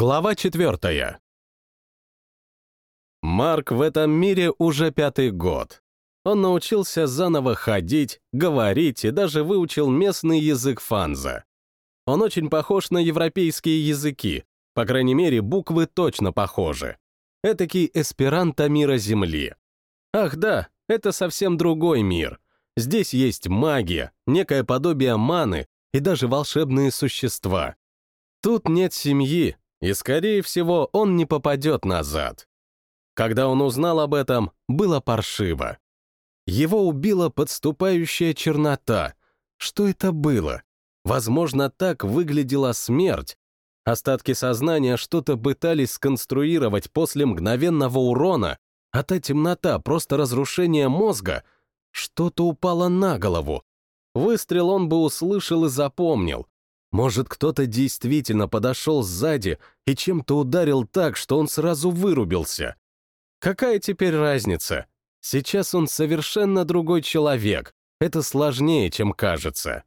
Глава четвертая. Марк в этом мире уже пятый год. Он научился заново ходить, говорить и даже выучил местный язык фанза. Он очень похож на европейские языки, по крайней мере, буквы точно похожи. Этакий эсперанто мира Земли. Ах да, это совсем другой мир. Здесь есть магия, некое подобие маны и даже волшебные существа. Тут нет семьи, и, скорее всего, он не попадет назад. Когда он узнал об этом, было паршиво. Его убила подступающая чернота. Что это было? Возможно, так выглядела смерть. Остатки сознания что-то пытались сконструировать после мгновенного урона, а та темнота — просто разрушение мозга. Что-то упало на голову. Выстрел он бы услышал и запомнил, может, кто-то действительно подошел сзади и чем-то ударил так, что он сразу вырубился. Какая теперь разница? Сейчас он совершенно другой человек. Это сложнее, чем кажется.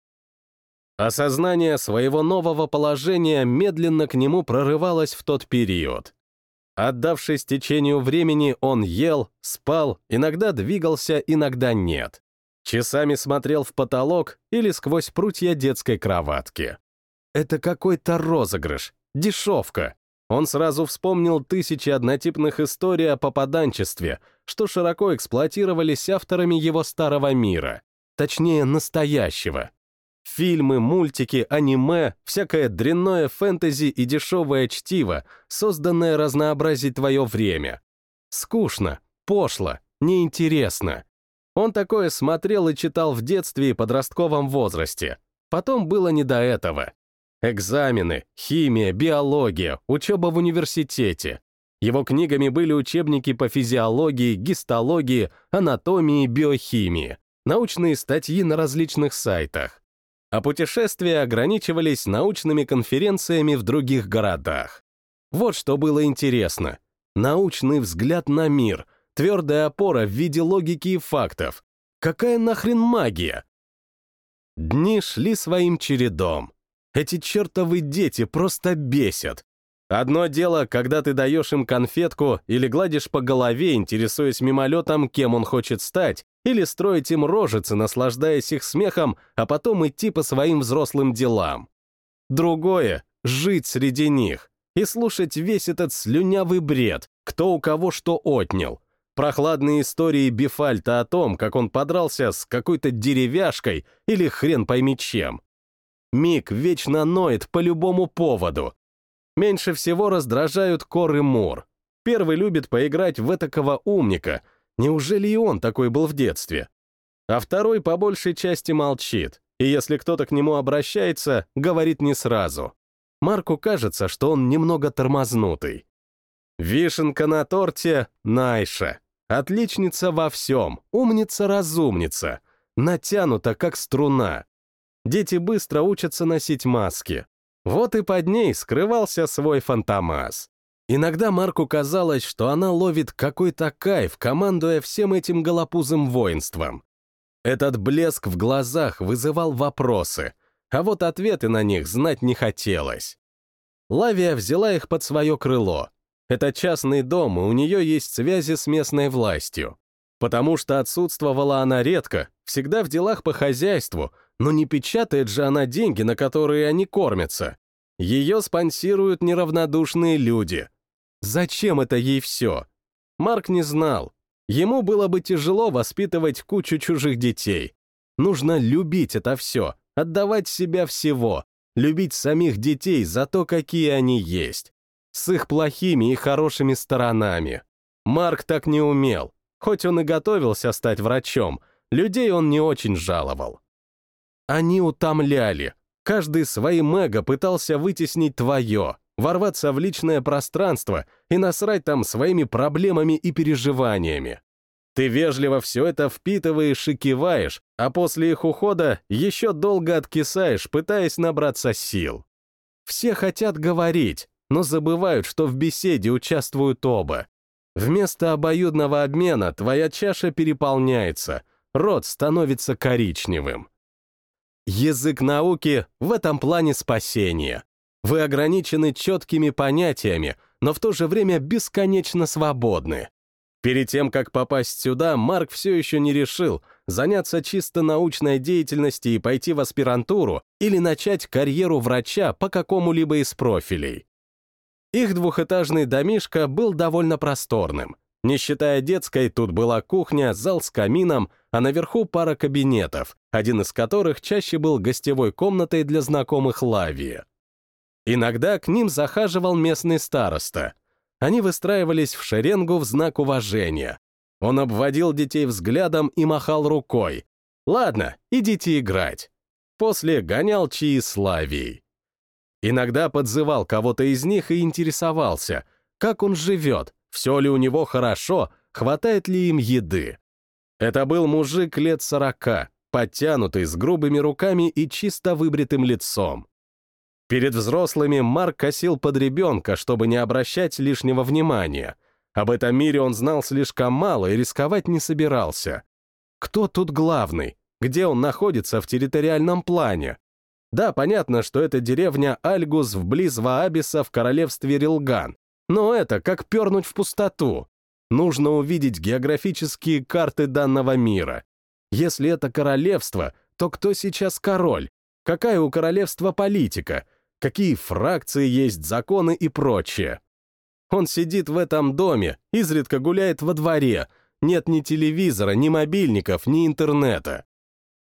Осознание своего нового положения медленно к нему прорывалось в тот период. Отдавшись течению времени, он ел, спал, иногда двигался, иногда нет. Часами смотрел в потолок или сквозь прутья детской кроватки. Это какой-то розыгрыш, дешевка. Он сразу вспомнил тысячи однотипных историй о попаданчестве, что широко эксплуатировались авторами его старого мира, точнее, настоящего. Фильмы, мультики, аниме, всякое дрянное фэнтези и дешевое чтиво, созданное разнообразить твое время. Скучно, пошло, неинтересно. Он такое смотрел и читал в детстве и подростковом возрасте. Потом было не до этого. Экзамены, химия, биология, учеба в университете. Его книгами были учебники по физиологии, гистологии, анатомии, биохимии, научные статьи на различных сайтах. А путешествия ограничивались научными конференциями в других городах. Вот что было интересно. Научный взгляд на мир, твердая опора в виде логики и фактов. Какая нахрен магия? Дни шли своим чередом. Эти чертовы дети просто бесят. Одно дело, когда ты даешь им конфетку или гладишь по голове, интересуясь мимолетом, кем он хочет стать, или строить им рожицы, наслаждаясь их смехом, а потом идти по своим взрослым делам. Другое — жить среди них и слушать весь этот слюнявый бред, кто у кого что отнял. Прохладные истории Бифальта о том, как он подрался с какой-то деревяшкой или хрен пойми чем. Мик вечно ноет по любому поводу. Меньше всего раздражают Кор и Мур. Первый любит поиграть в этакого умника. Неужели и он такой был в детстве? А второй по большей части молчит, и если кто-то к нему обращается, говорит не сразу. Марку кажется, что он немного тормознутый. Вишенка на торте — Найша. Отличница во всем, умница-разумница. Натянута, как струна дети быстро учатся носить маски. Вот и под ней скрывался свой фантомас. Иногда Марку казалось, что она ловит какой-то кайф, командуя всем этим голопузым воинством. Этот блеск в глазах вызывал вопросы, а вот ответы на них знать не хотелось. Лавия взяла их под свое крыло. Это частный дом, и у нее есть связи с местной властью. Потому что отсутствовала она редко, всегда в делах по хозяйству, но не печатает же она деньги, на которые они кормятся. Ее спонсируют неравнодушные люди. Зачем это ей все? Марк не знал. Ему было бы тяжело воспитывать кучу чужих детей. Нужно любить это все, отдавать себя всего, любить самих детей за то, какие они есть. С их плохими и хорошими сторонами. Марк так не умел. Хоть он и готовился стать врачом, людей он не очень жаловал. Они утомляли. Каждый своим эго пытался вытеснить твое, ворваться в личное пространство и насрать там своими проблемами и переживаниями. Ты вежливо все это впитываешь и киваешь, а после их ухода еще долго откисаешь, пытаясь набраться сил. Все хотят говорить, но забывают, что в беседе участвуют оба. Вместо обоюдного обмена твоя чаша переполняется, рот становится коричневым. Язык науки в этом плане спасение. Вы ограничены четкими понятиями, но в то же время бесконечно свободны. Перед тем, как попасть сюда, Марк все еще не решил, заняться чисто научной деятельностью и пойти в аспирантуру или начать карьеру врача по какому-либо из профилей. Их двухэтажный домишко был довольно просторным. Не считая детской, тут была кухня, зал с камином, а наверху пара кабинетов, один из которых чаще был гостевой комнатой для знакомых Лавии. Иногда к ним захаживал местный староста. Они выстраивались в шеренгу в знак уважения. Он обводил детей взглядом и махал рукой. «Ладно, идите играть». После гонял чаи с Лавией. Иногда подзывал кого-то из них и интересовался, как он живет, все ли у него хорошо, хватает ли им еды. Это был мужик лет сорока, подтянутый, с грубыми руками и чисто выбритым лицом. Перед взрослыми Марк косил под ребенка, чтобы не обращать лишнего внимания. Об этом мире он знал слишком мало и рисковать не собирался. Кто тут главный? Где он находится в территориальном плане? Да, понятно, что это деревня Альгус вблиз Ваабиса в королевстве Рилган, но это как пернуть в пустоту. Нужно увидеть географические карты данного мира. Если это королевство, то кто сейчас король? Какая у королевства политика? какие фракции есть, законы и прочее. Он сидит в этом доме, изредка гуляет во дворе, нет ни телевизора, ни мобильников, ни интернета.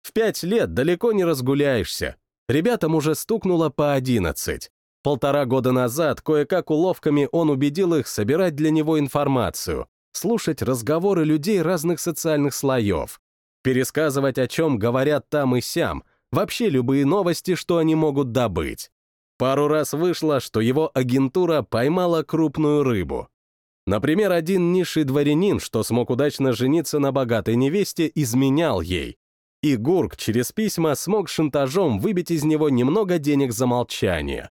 В пять лет далеко не разгуляешься. Ребятам уже стукнуло по одиннадцать. Полтора года назад кое-как уловками он убедил их собирать для него информацию, слушать разговоры людей разных социальных слоев, пересказывать, о чем говорят там и сям, вообще любые новости, что они могут добыть. Пару раз вышло, что его агентура поймала крупную рыбу. Например, один низший дворянин, что смог удачно жениться на богатой невесте, изменял ей. И Гурк через письма смог шантажом выбить из него немного денег за молчание.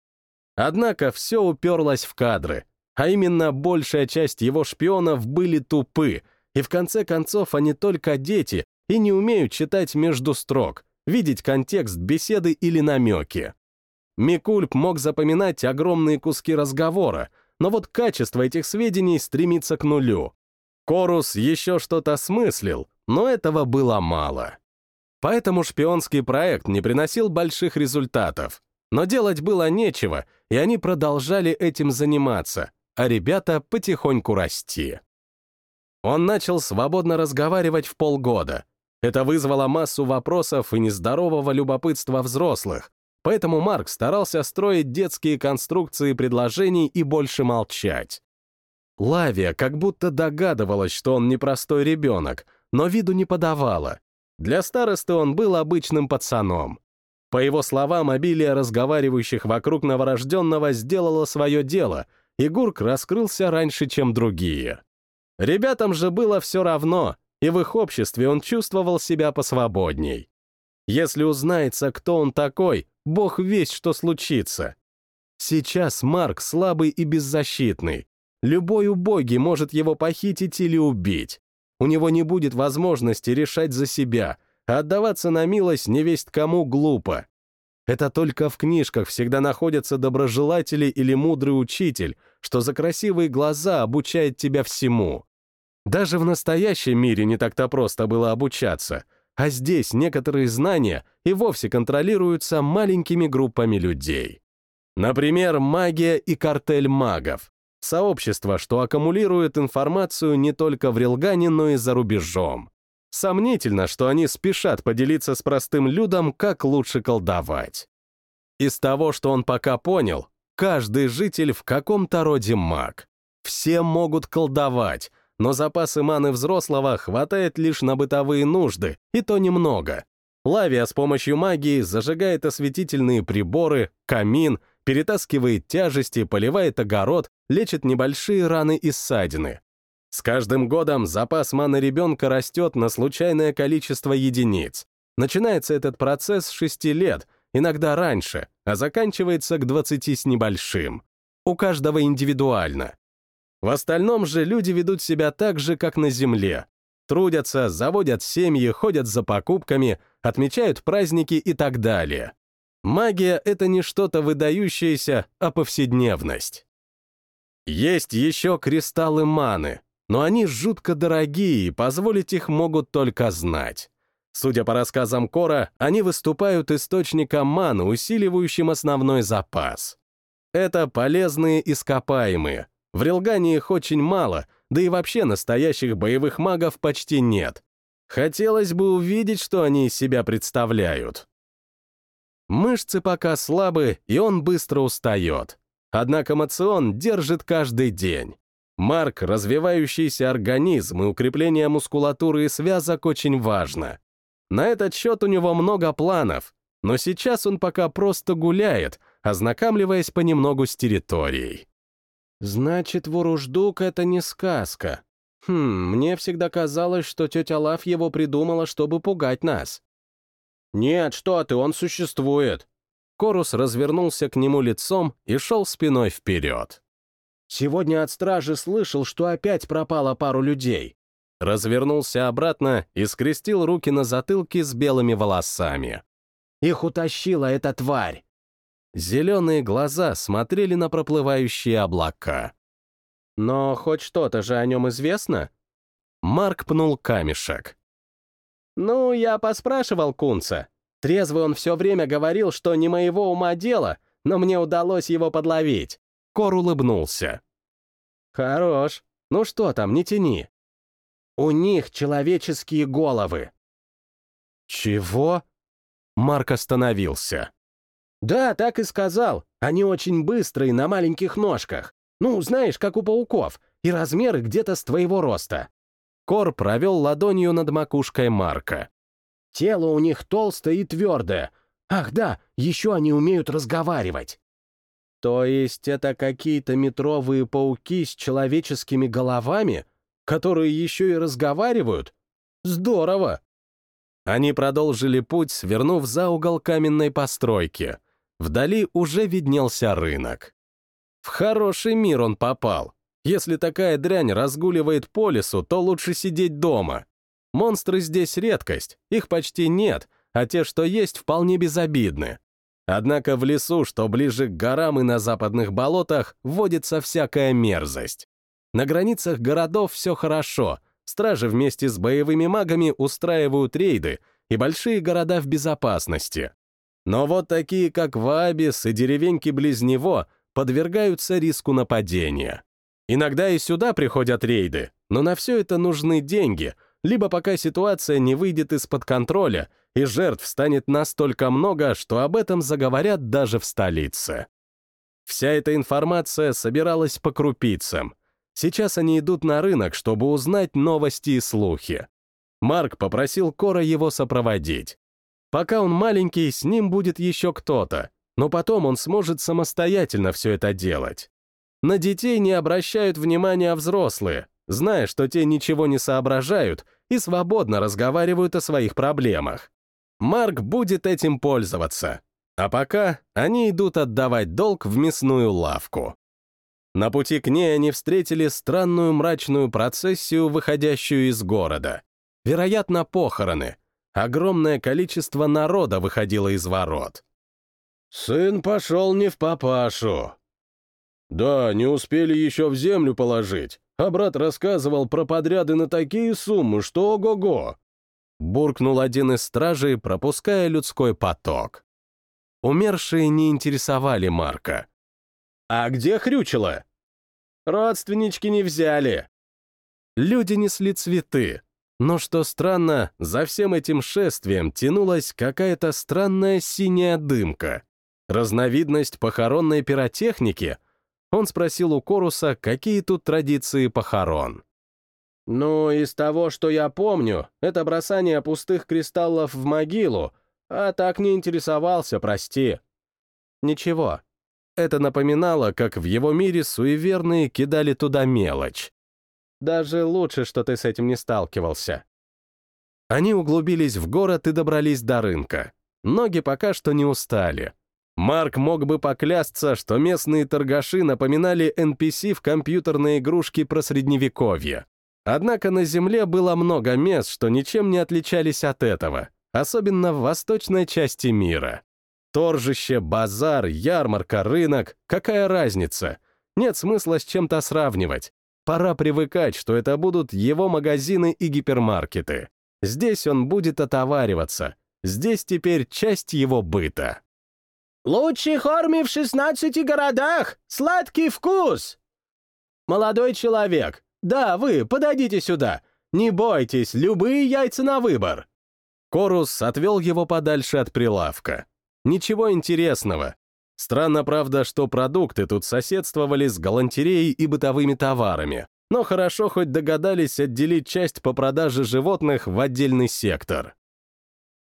Однако все уперлось в кадры, а именно большая часть его шпионов были тупы, и в конце концов они только дети и не умеют читать между строк, видеть контекст беседы или намеки. Микульп мог запоминать огромные куски разговора, но вот качество этих сведений стремится к нулю. Корус еще что-то смыслил, но этого было мало. Поэтому шпионский проект не приносил больших результатов. Но делать было нечего, и они продолжали этим заниматься, а ребята потихоньку расти. Он начал свободно разговаривать в полгода. Это вызвало массу вопросов и нездорового любопытства взрослых, Поэтому Марк старался строить детские конструкции предложений и больше молчать. Лавия как будто догадывалась, что он непростой ребенок, но виду не подавала. Для старосты он был обычным пацаном. По его словам, обилие разговаривающих вокруг новорожденного сделало свое дело, и Гурк раскрылся раньше, чем другие. Ребятам же было все равно, и в их обществе он чувствовал себя посвободней. Если узнается, кто он такой, бог весть, что случится. Сейчас Марк слабый и беззащитный. Любой убогий может его похитить или убить. У него не будет возможности решать за себя, а отдаваться на милость невесть кому глупо. Это только в книжках всегда находятся доброжелатели или мудрый учитель, что за красивые глаза обучает тебя всему. Даже в настоящем мире не так-то просто было обучаться — а здесь некоторые знания и вовсе контролируются маленькими группами людей. Например, магия и картель магов. Сообщество, что аккумулирует информацию не только в Рилгане, но и за рубежом. Сомнительно, что они спешат поделиться с простым людом, как лучше колдовать. Из того, что он пока понял, каждый житель в каком-то роде маг. Все могут колдовать, но запасы маны взрослого хватает лишь на бытовые нужды, и то немного. Лавия с помощью магии зажигает осветительные приборы, камин, перетаскивает тяжести, поливает огород, лечит небольшие раны и ссадины. С каждым годом запас маны ребенка растет на случайное количество единиц. Начинается этот процесс с 6 лет, иногда раньше, а заканчивается к 20 с небольшим. У каждого индивидуально. В остальном же люди ведут себя так же, как на Земле. Трудятся, заводят семьи, ходят за покупками, отмечают праздники и так далее. Магия — это не что-то выдающееся, а повседневность. Есть еще кристаллы маны, но они жутко дорогие, и позволить их могут только знать. Судя по рассказам Кора, они выступают источником маны, усиливающим основной запас. Это полезные ископаемые. В Рилгане их очень мало, да и вообще настоящих боевых магов почти нет. Хотелось бы увидеть, что они из себя представляют. Мышцы пока слабы, и он быстро устает. Однако мацион держит каждый день. Марк — развивающийся организм, и укрепление мускулатуры и связок очень важно. На этот счет у него много планов, но сейчас он пока просто гуляет, ознакомливаясь понемногу с территорией. Значит, Воруждук — это не сказка. Хм, мне всегда казалось, что тетя Лав его придумала, чтобы пугать нас. Нет, что ты, он существует. Корус развернулся к нему лицом и шел спиной вперед. Сегодня от стражи слышал, что опять пропало пару людей. Развернулся обратно и скрестил руки на затылке с белыми волосами. Их утащила эта тварь. Зеленые глаза смотрели на проплывающие облака. Но хоть что-то же о нем известно? Марк пнул камешек. «Ну, я поспрашивал Кунца. Трезвый он все время говорил, что не моего ума дело, но мне удалось его подловить. Кор улыбнулся. «Хорош. Ну что там, не тяни». «У них человеческие головы». «Чего?» Марк остановился. «Да, так и сказал. Они очень быстрые на маленьких ножках. Ну, знаешь, как у пауков, и размеры где-то с твоего роста». Кор провел ладонью над макушкой Марка. «Тело у них толстое и твердое. Ах да, еще они умеют разговаривать». То есть это какие-то метровые пауки с человеческими головами, которые еще и разговаривают? Здорово! Они продолжили путь, свернув за угол каменной постройки. Вдали уже виднелся рынок. В хороший мир он попал. Если такая дрянь разгуливает по лесу, то лучше сидеть дома. Монстры здесь редкость, их почти нет, а те, что есть, вполне безобидны. Однако в лесу, что ближе к горам и на западных болотах, водится всякая мерзость. На границах городов все хорошо, стражи вместе с боевыми магами устраивают рейды, и большие города в безопасности. Но вот такие, как Вабис и деревеньки близ него, подвергаются риску нападения. Иногда и сюда приходят рейды, но на все это нужны деньги, либо пока ситуация не выйдет из-под контроля, и жертв станет настолько много, что об этом заговорят даже в столице. Вся эта информация собиралась по крупицам. Сейчас они идут на рынок, чтобы узнать новости и слухи. Марк попросил Кора его сопроводить. Пока он маленький, с ним будет еще кто-то, но потом он сможет самостоятельно все это делать. На детей не обращают внимания взрослые, зная, что те ничего не соображают и свободно разговаривают о своих проблемах. Марк будет этим пользоваться. А пока они идут отдавать долг в мясную лавку. На пути к ней они встретили странную мрачную процессию, выходящую из города. Вероятно, похороны. Огромное количество народа выходило из ворот. «Сын пошел не в папашу». «Да, не успели еще в землю положить, а брат рассказывал про подряды на такие суммы, что ого-го!» буркнул один из стражей, пропуская людской поток. Умершие не интересовали Марка. «А где Хрючило?» «Родственнички не взяли». Люди несли цветы, но, что странно, за всем этим шествием тянулась какая-то странная синяя дымка. Разновидность похоронной пиротехники? Он спросил у Коруса, какие тут традиции похорон. «Ну, из того, что я помню, это бросание пустых кристаллов в могилу, а так не интересовался, прости». «Ничего». Это напоминало, как в его мире суеверные кидали туда мелочь. «Даже лучше, что ты с этим не сталкивался». Они углубились в город и добрались до рынка. Ноги пока что не устали. Марк мог бы поклясться, что местные торгаши напоминали NPC в компьютерной игрушке про Средневековье. Однако на Земле было много мест, что ничем не отличались от этого, особенно в восточной части мира. Торжище, базар, ярмарка, рынок — какая разница? Нет смысла с чем-то сравнивать. Пора привыкать, что это будут его магазины и гипермаркеты. Здесь он будет отовариваться. Здесь теперь часть его быта. «Лучший хорми в 16 городах! Сладкий вкус!» «Молодой человек, да, вы, подойдите сюда. Не бойтесь, любые яйца на выбор». Корус отвел его подальше от прилавка. Ничего интересного. Странно, правда, что продукты тут соседствовали с галантереей и бытовыми товарами, но хорошо хоть догадались отделить часть по продаже животных в отдельный сектор.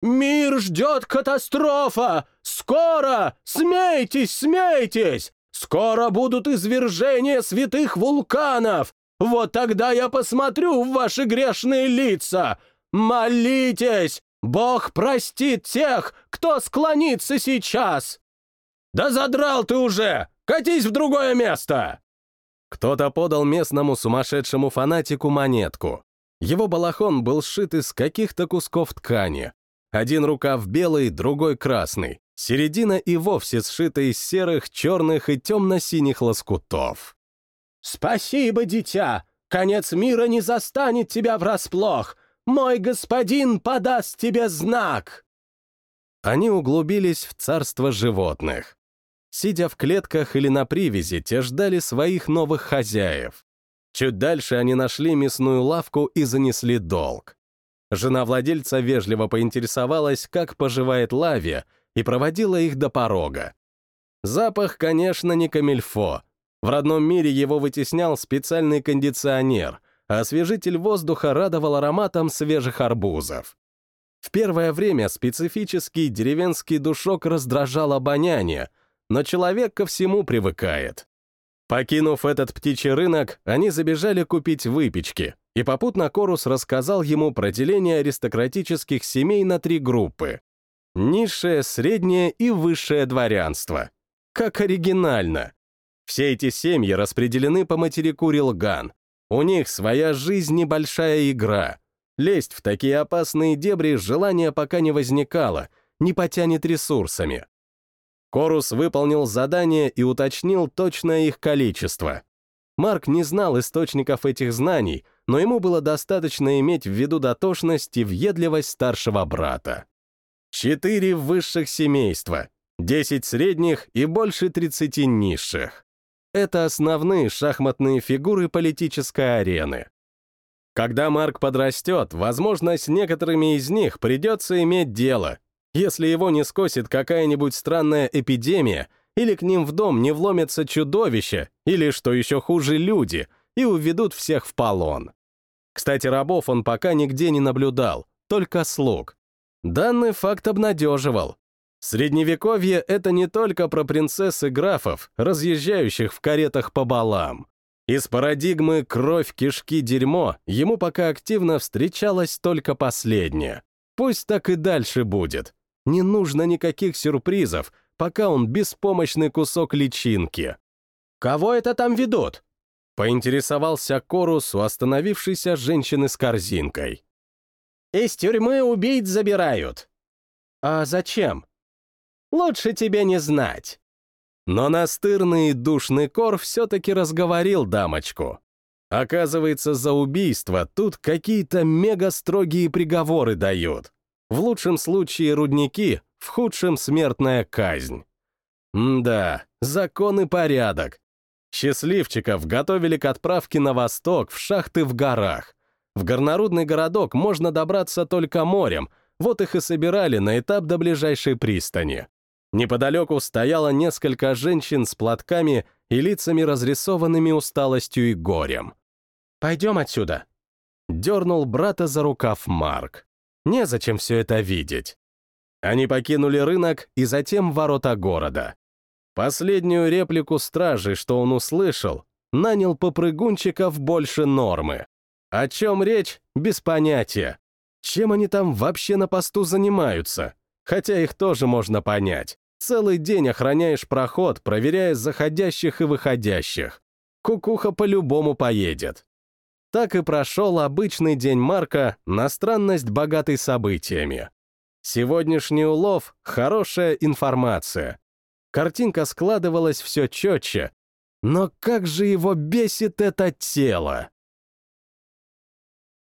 «Мир ждет катастрофа! Скоро! Смейтесь, смейтесь! Скоро будут извержения святых вулканов! Вот тогда я посмотрю в ваши грешные лица! Молитесь! Бог простит тех, кто склонится сейчас!» «Да задрал ты уже! Катись в другое место!» Кто-то подал местному сумасшедшему фанатику монетку. Его балахон был сшит из каких-то кусков ткани. Один рукав белый, другой красный. Середина и вовсе сшита из серых, черных и темно-синих лоскутов. «Спасибо, дитя! Конец мира не застанет тебя врасплох! Мой господин подаст тебе знак!» Они углубились в царство животных. Сидя в клетках или на привязи, те ждали своих новых хозяев. Чуть дальше они нашли мясную лавку и занесли долг. Жена владельца вежливо поинтересовалась, как поживает Лавия, и проводила их до порога. Запах, конечно, не камильфо. В родном мире его вытеснял специальный кондиционер, а освежитель воздуха радовал ароматом свежих арбузов. В первое время специфический деревенский душок раздражал обоняние, но человек ко всему привыкает. Покинув этот птичий рынок, они забежали купить выпечки, и попутно Корус рассказал ему про деление аристократических семей на три группы. Низшее, среднее и высшее дворянство. Как оригинально. Все эти семьи распределены по материку Рилган. У них своя жизнь небольшая игра. Лезть в такие опасные дебри желания пока не возникало, не потянет ресурсами. Корус выполнил задание и уточнил точное их количество. Марк не знал источников этих знаний, но ему было достаточно иметь в виду дотошность и въедливость старшего брата. Четыре высших семейства, десять средних и больше тридцати низших. Это основные шахматные фигуры политической арены. Когда Марк подрастет, возможно, с некоторыми из них придется иметь дело, если его не скосит какая-нибудь странная эпидемия, или к ним в дом не вломятся чудовища, или, что еще хуже, люди, и уведут всех в полон. Кстати, рабов он пока нигде не наблюдал, только слуг. Данный факт обнадеживал. Средневековье — это не только про принцесс и графов, разъезжающих в каретах по балам. Из парадигмы «кровь, кишки, дерьмо» ему пока активно встречалось только последнее. Пусть так и дальше будет. Не нужно никаких сюрпризов, пока он беспомощный кусок личинки. «Кого это там ведут?» Поинтересовался Корус у остановившейся женщины с корзинкой. «Из тюрьмы убийц забирают». «А зачем?» «Лучше тебе не знать». Но настырный и душный Кор все-таки разговорил дамочку. Оказывается, за убийство тут какие-то мега строгие приговоры дают. В лучшем случае рудники, в худшем смертная казнь. М да, закон и порядок. Счастливчиков готовили к отправке на восток, в шахты в горах. В горнорудный городок можно добраться только морем, вот их и собирали на этап до ближайшей пристани. Неподалеку стояло несколько женщин с платками и лицами разрисованными усталостью и горем. «Пойдем отсюда», — дернул брата за рукав Марк. Незачем все это видеть. Они покинули рынок и затем ворота города. Последнюю реплику стражи, что он услышал, нанял попрыгунчиков больше нормы. О чем речь, без понятия. Чем они там вообще на посту занимаются? Хотя их тоже можно понять. Целый день охраняешь проход, проверяя заходящих и выходящих. Кукуха по-любому поедет. Так и прошел обычный день Марка на странность, богатой событиями. Сегодняшний улов — хорошая информация. Картинка складывалась все четче, но как же его бесит это тело!